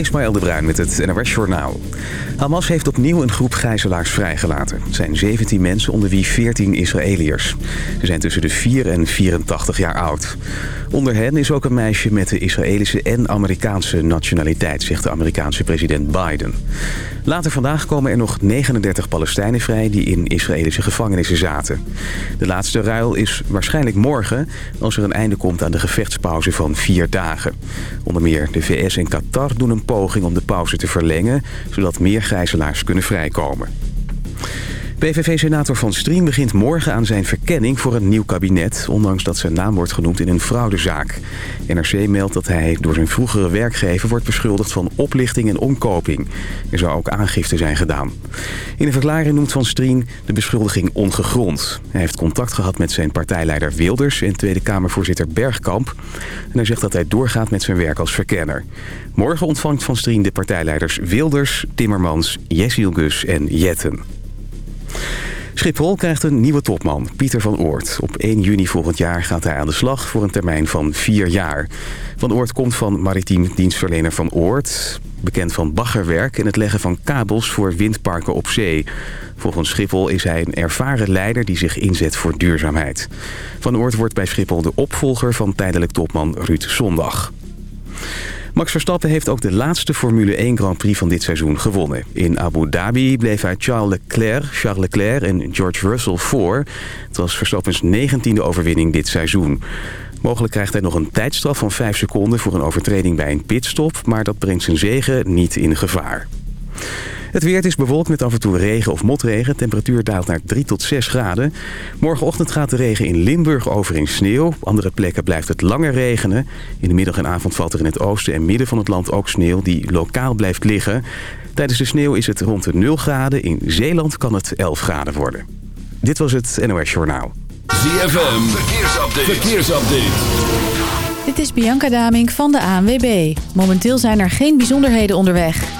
Ismaël de Bruin met het NOS Journaal. Hamas heeft opnieuw een groep gijzelaars vrijgelaten. Het zijn 17 mensen, onder wie 14 Israëliërs. Ze zijn tussen de 4 en 84 jaar oud. Onder hen is ook een meisje met de Israëlische en Amerikaanse nationaliteit... zegt de Amerikaanse president Biden. Later vandaag komen er nog 39 Palestijnen vrij... die in Israëlische gevangenissen zaten. De laatste ruil is waarschijnlijk morgen... als er een einde komt aan de gevechtspauze van vier dagen. Onder meer de VS en Qatar doen een poging om de pauze te verlengen... zodat meer gijzelaars kunnen vrijkomen. PVV-senator Van Strien begint morgen aan zijn verkenning voor een nieuw kabinet... ondanks dat zijn naam wordt genoemd in een fraudezaak. NRC meldt dat hij door zijn vroegere werkgever wordt beschuldigd van oplichting en omkoping. Er zou ook aangifte zijn gedaan. In een verklaring noemt Van Strien de beschuldiging ongegrond. Hij heeft contact gehad met zijn partijleider Wilders en Tweede Kamervoorzitter Bergkamp. En hij zegt dat hij doorgaat met zijn werk als verkenner. Morgen ontvangt Van Strien de partijleiders Wilders, Timmermans, Jessiel Gus en Jetten. Schiphol krijgt een nieuwe topman, Pieter van Oort. Op 1 juni volgend jaar gaat hij aan de slag voor een termijn van vier jaar. Van Oort komt van maritiem dienstverlener Van Oort... bekend van baggerwerk en het leggen van kabels voor windparken op zee. Volgens Schiphol is hij een ervaren leider die zich inzet voor duurzaamheid. Van Oort wordt bij Schiphol de opvolger van tijdelijk topman Ruud Zondag. Max Verstappen heeft ook de laatste Formule 1 Grand Prix van dit seizoen gewonnen. In Abu Dhabi bleef hij Charles Leclerc, Charles Leclerc en George Russell voor. Het was Verstappens negentiende overwinning dit seizoen. Mogelijk krijgt hij nog een tijdstraf van 5 seconden voor een overtreding bij een pitstop... maar dat brengt zijn zegen niet in gevaar. Het weer is bewolkt met af en toe regen of motregen. Temperatuur daalt naar 3 tot 6 graden. Morgenochtend gaat de regen in Limburg over in sneeuw. Op andere plekken blijft het langer regenen. In de middag en avond valt er in het oosten en midden van het land ook sneeuw... die lokaal blijft liggen. Tijdens de sneeuw is het rond de 0 graden. In Zeeland kan het 11 graden worden. Dit was het NOS Journaal. ZFM, verkeersupdate. verkeersupdate. Dit is Bianca Damink van de ANWB. Momenteel zijn er geen bijzonderheden onderweg.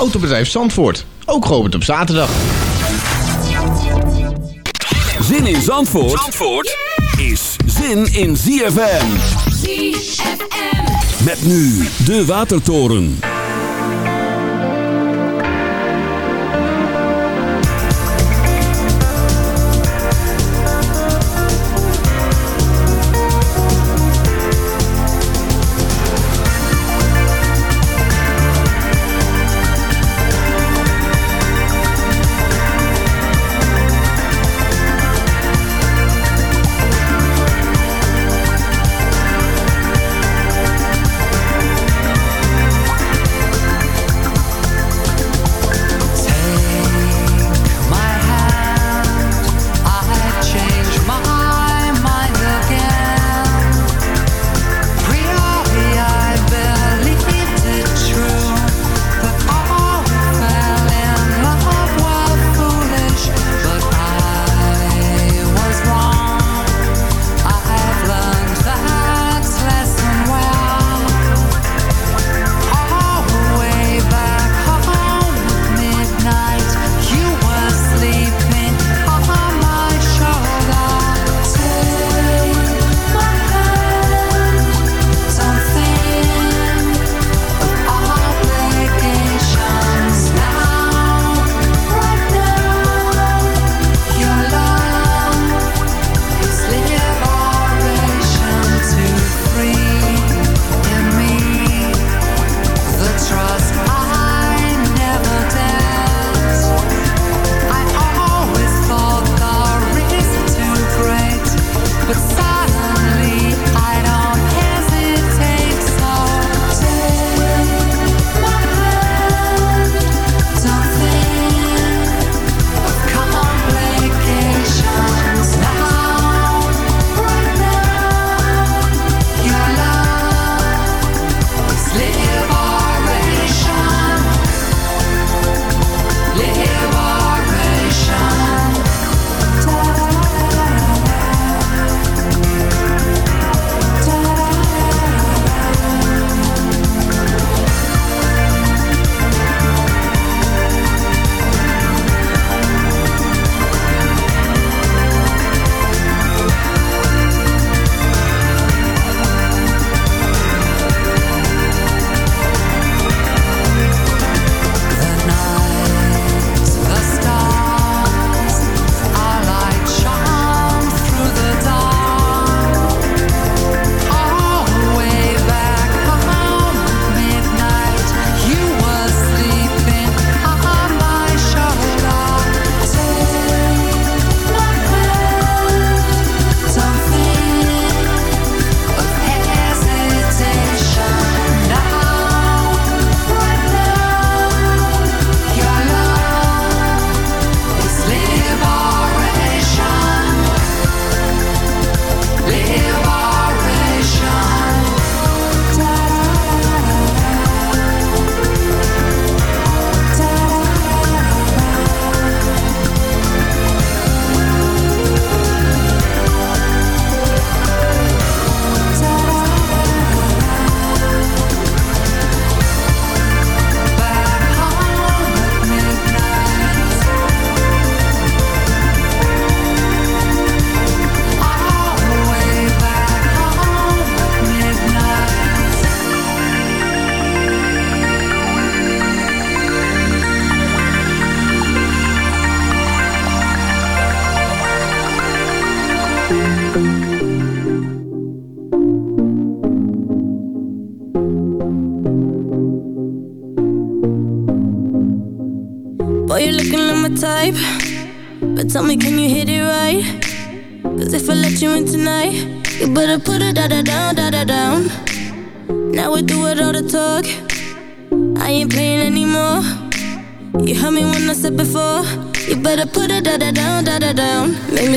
Autobedrijf Zandvoort. Ook geopend op zaterdag. Zin in Zandvoort, Zandvoort is zin in ZFM. ZFM. Met nu de Watertoren.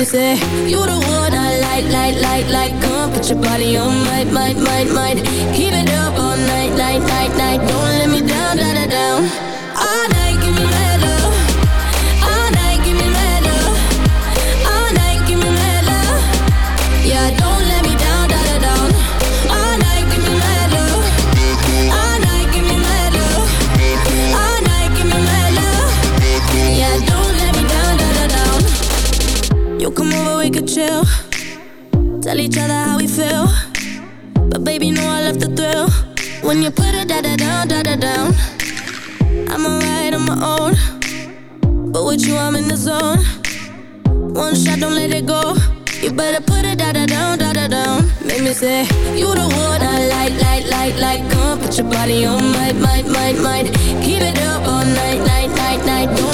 they say You the one I like, like, like, like Come uh, put your body on, might, might, might, might your body on might, might, might, might. Keep it up all night, night, night, night. Don't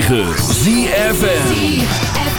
106.9 ZFN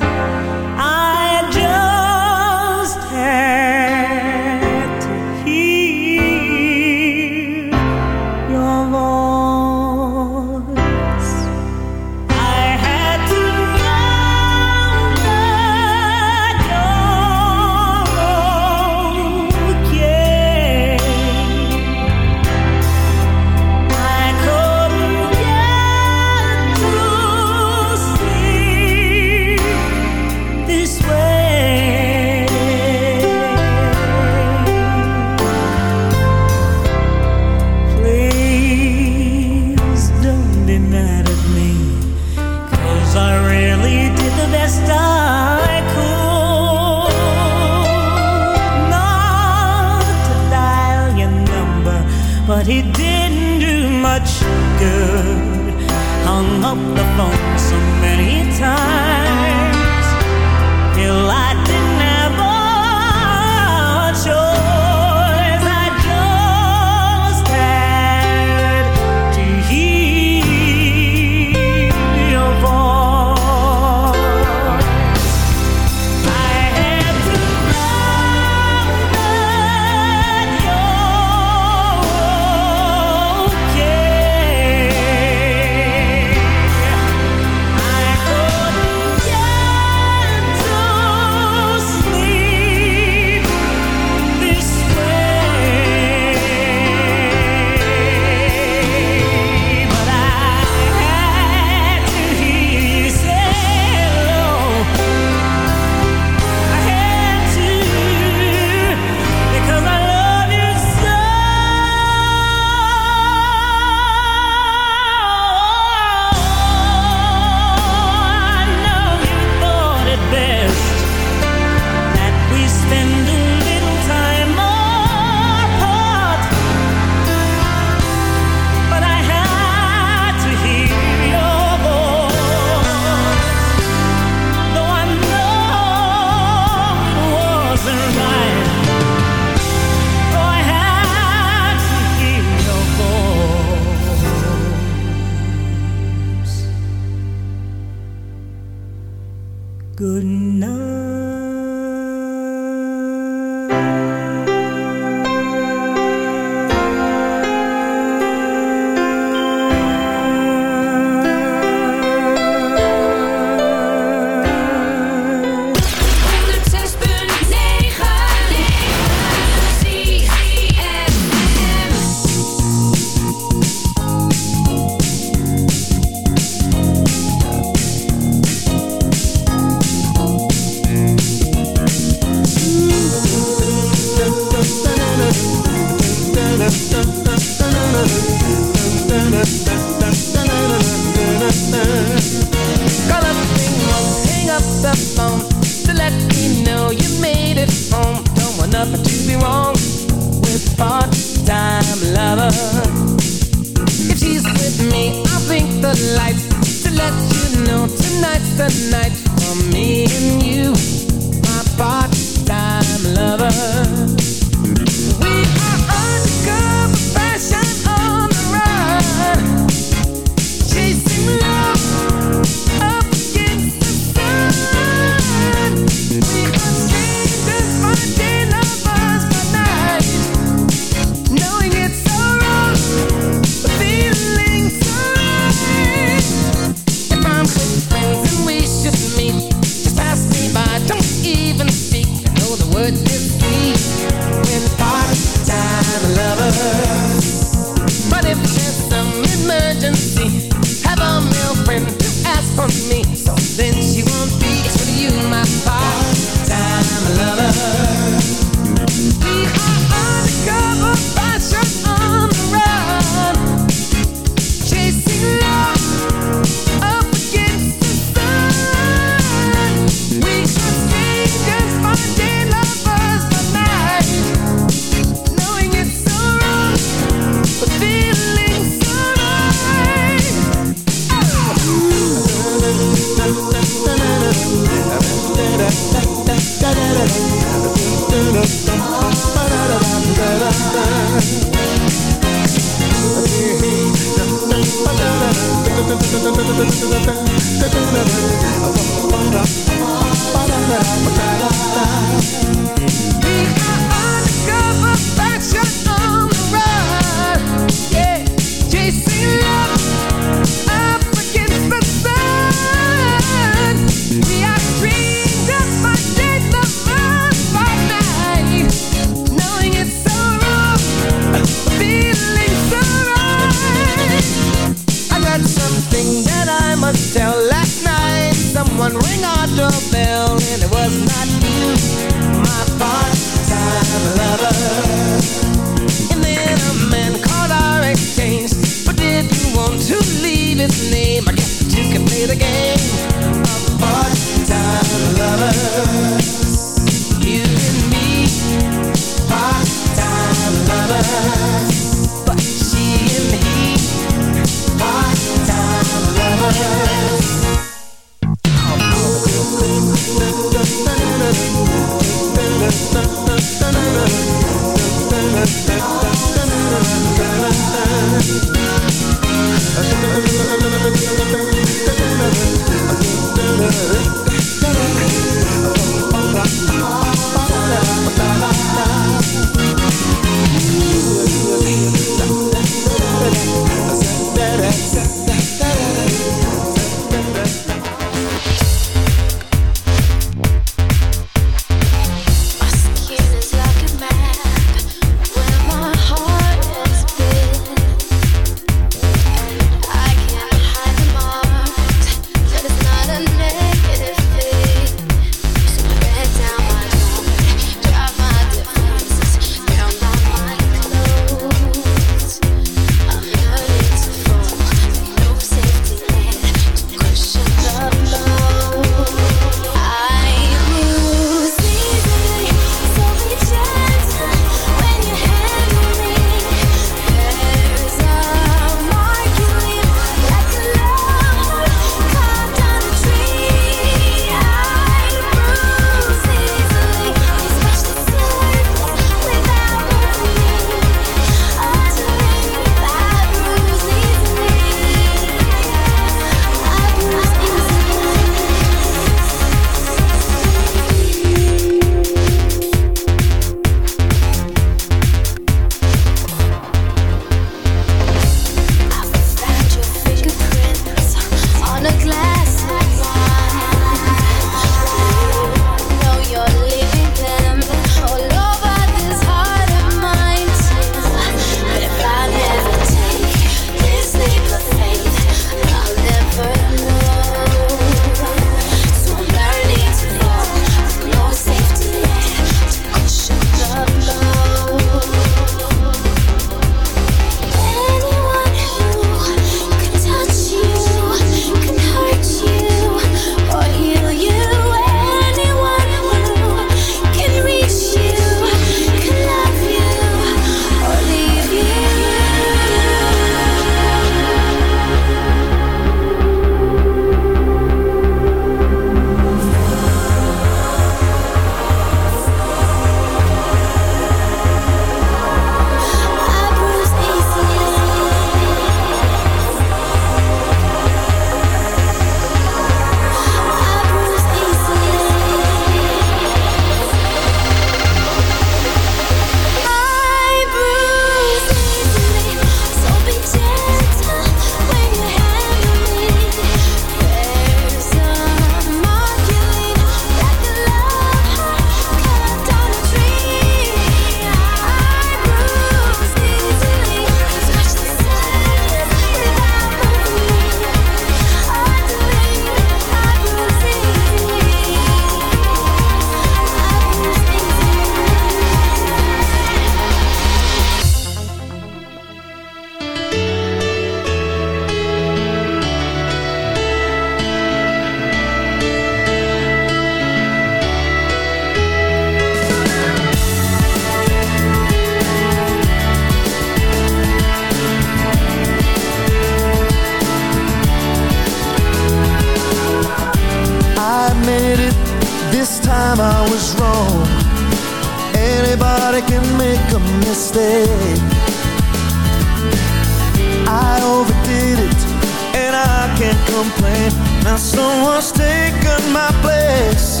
complain Now someone's taken my place.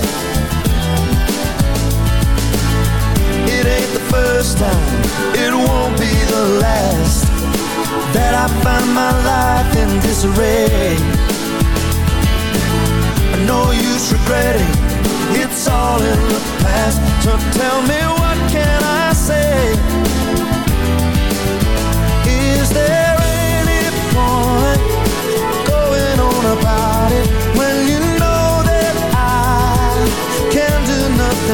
It ain't the first time. It won't be the last. That I find my life in disarray. I know you're regretting. It's all in the past. So tell me what can I say? Is there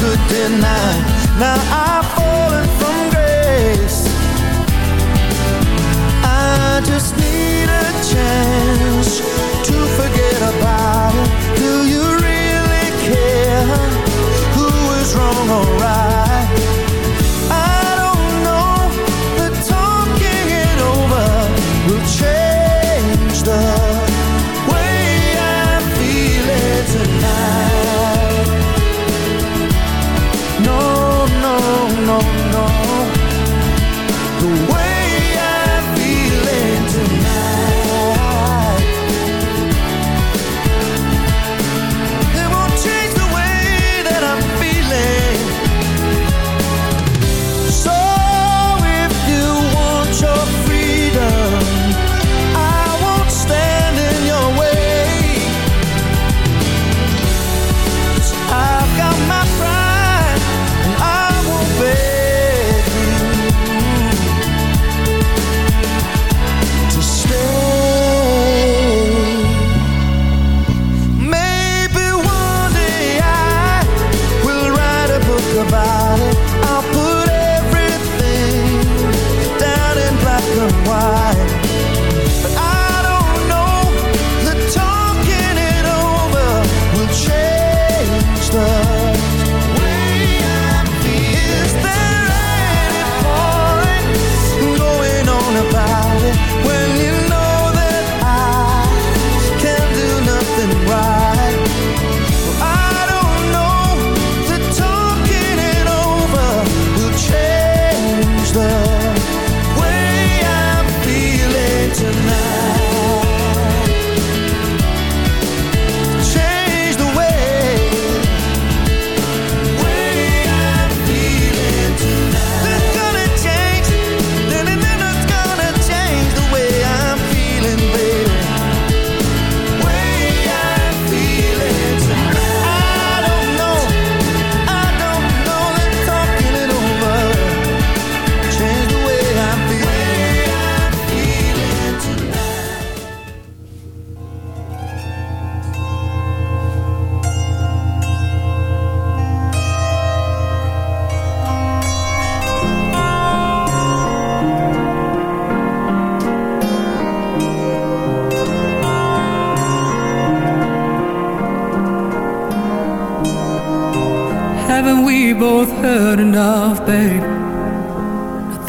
could deny. Now I've fallen from grace. I just need a chance To forget about it Do you really care. Who is wrong or right?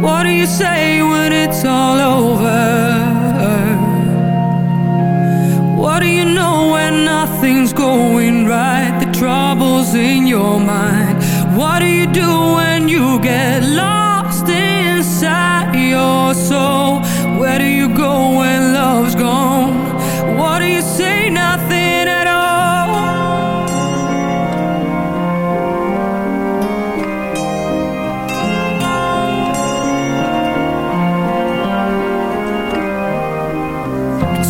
What do you say when it's all over? What do you know when nothing's going right? The trouble's in your mind What do you do when you get lost?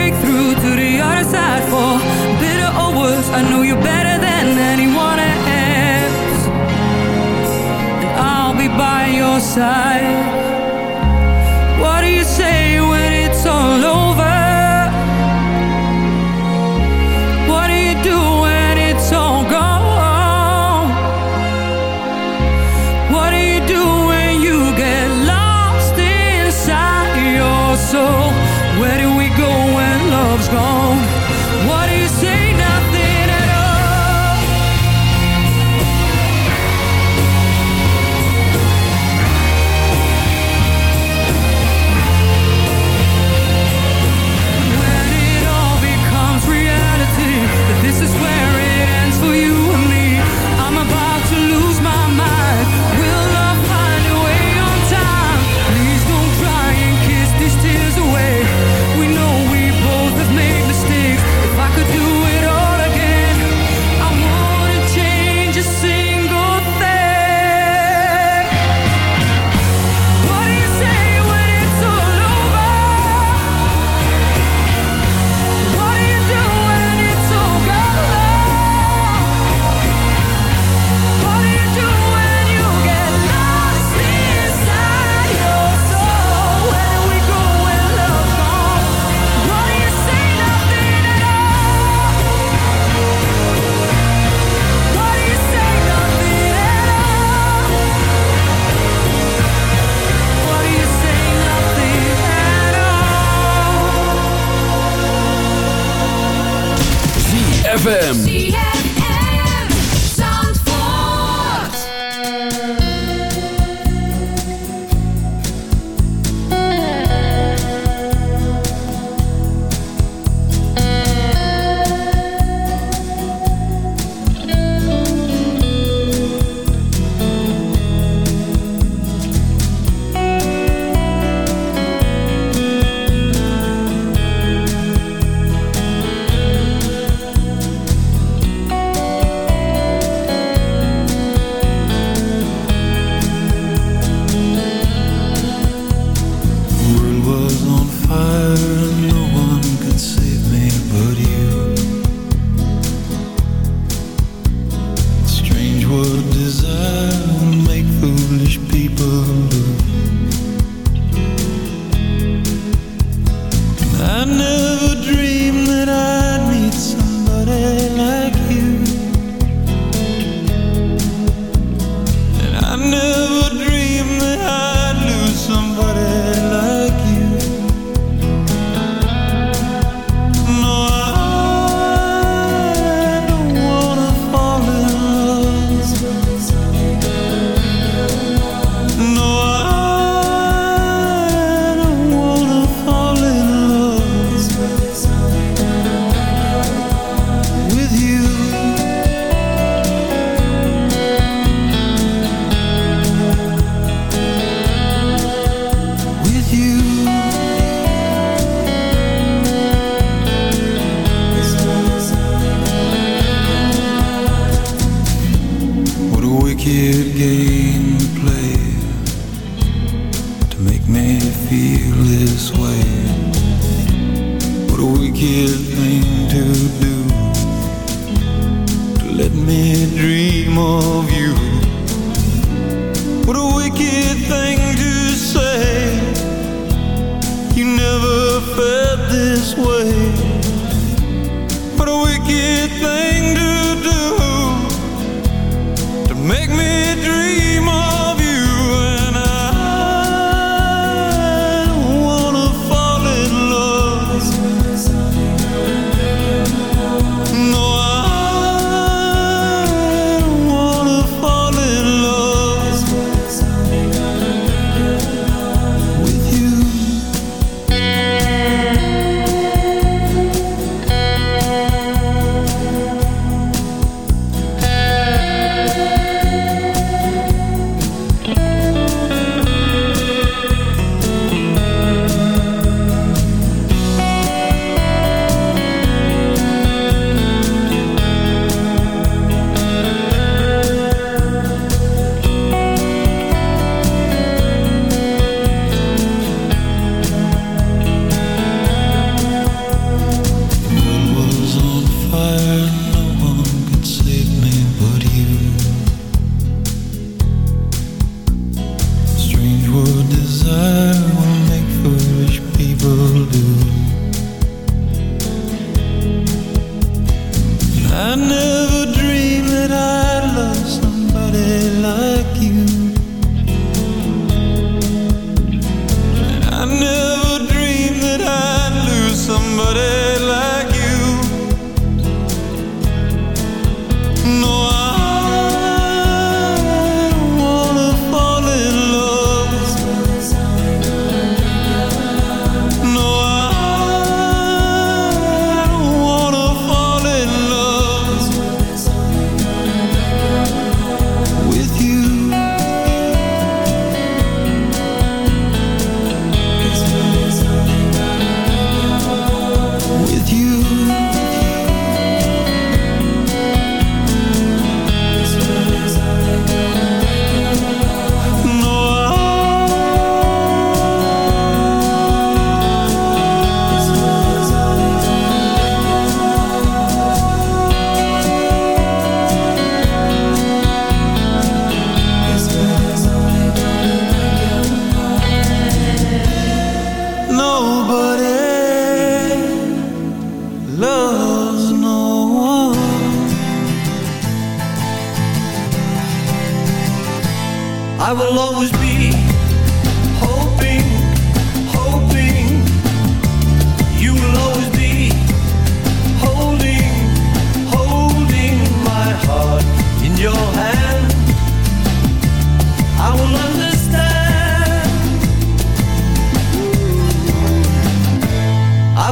break through to the other side for bitter or worse. I know you better than anyone else, and I'll be by your side.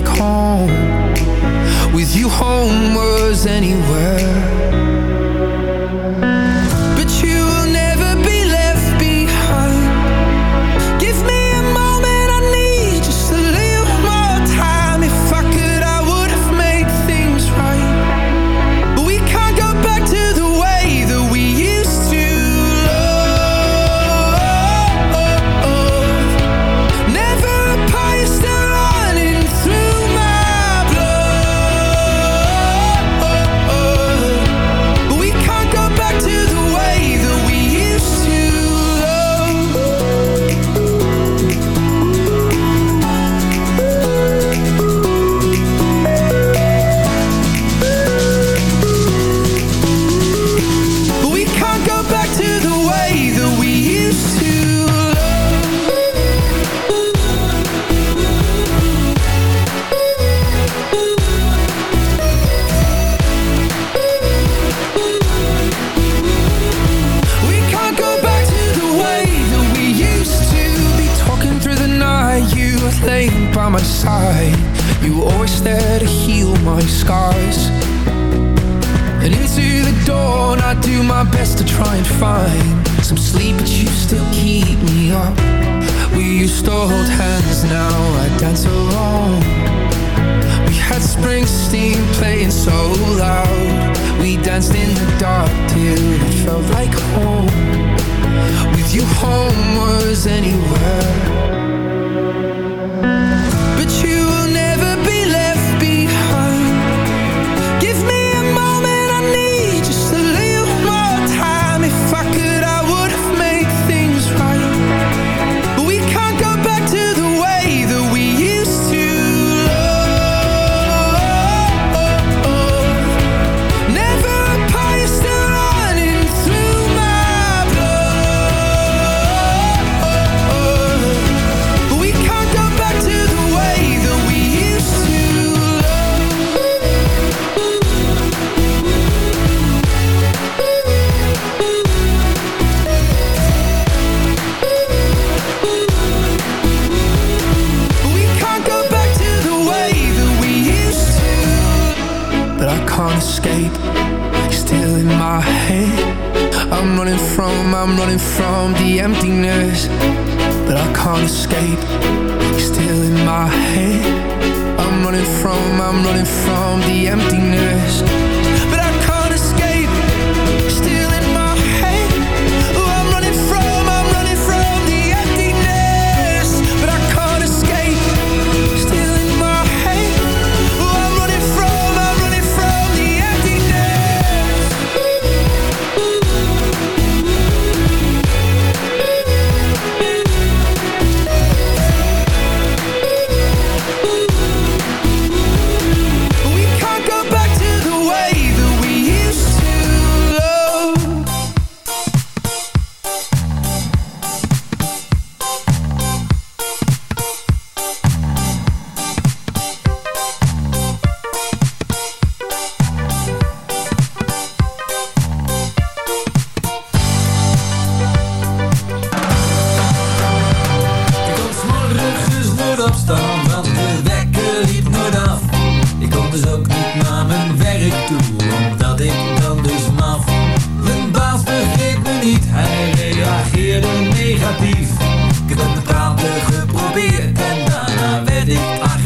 like home.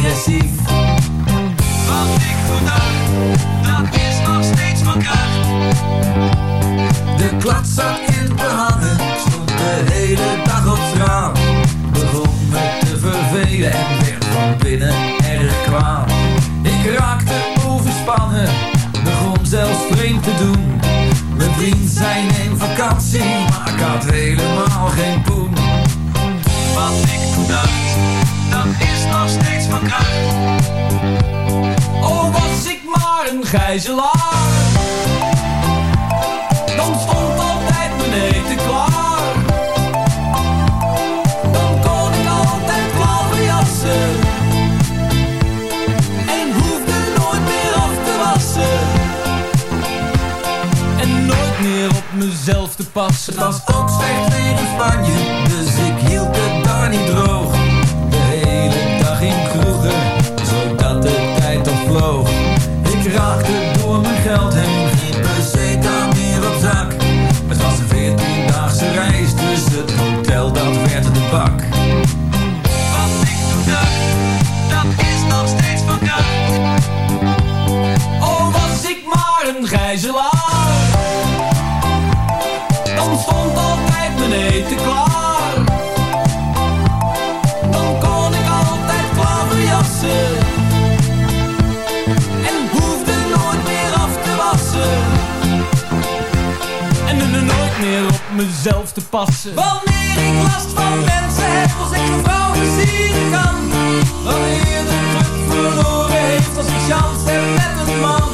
Wat ik verdacht, dat is nog steeds van kracht. De klad zat in mijn handen, stond de hele dag op straat. Begon me te vervelen en werd van binnen erg kwaad. Ik raakte overspannen, begon zelfs vreemd te doen. Mijn vriend zijn in vakantie, maar ik had helemaal geen poen. Wat ik toen dat is nog steeds van kruid. Oh, was ik maar een gijzelaar. Dan stond altijd mijn eten klaar. Dan kon ik altijd klauwen jassen. En hoefde nooit meer af te wassen. En nooit meer op mezelf te passen. Het was ook slecht weer in Spanje, dus ik hield het daar niet droog. Wanneer ik last van mensen heb, als ik een vrouw versieren kan. Wanneer de druk verloren heeft, als ik chance heb met een man.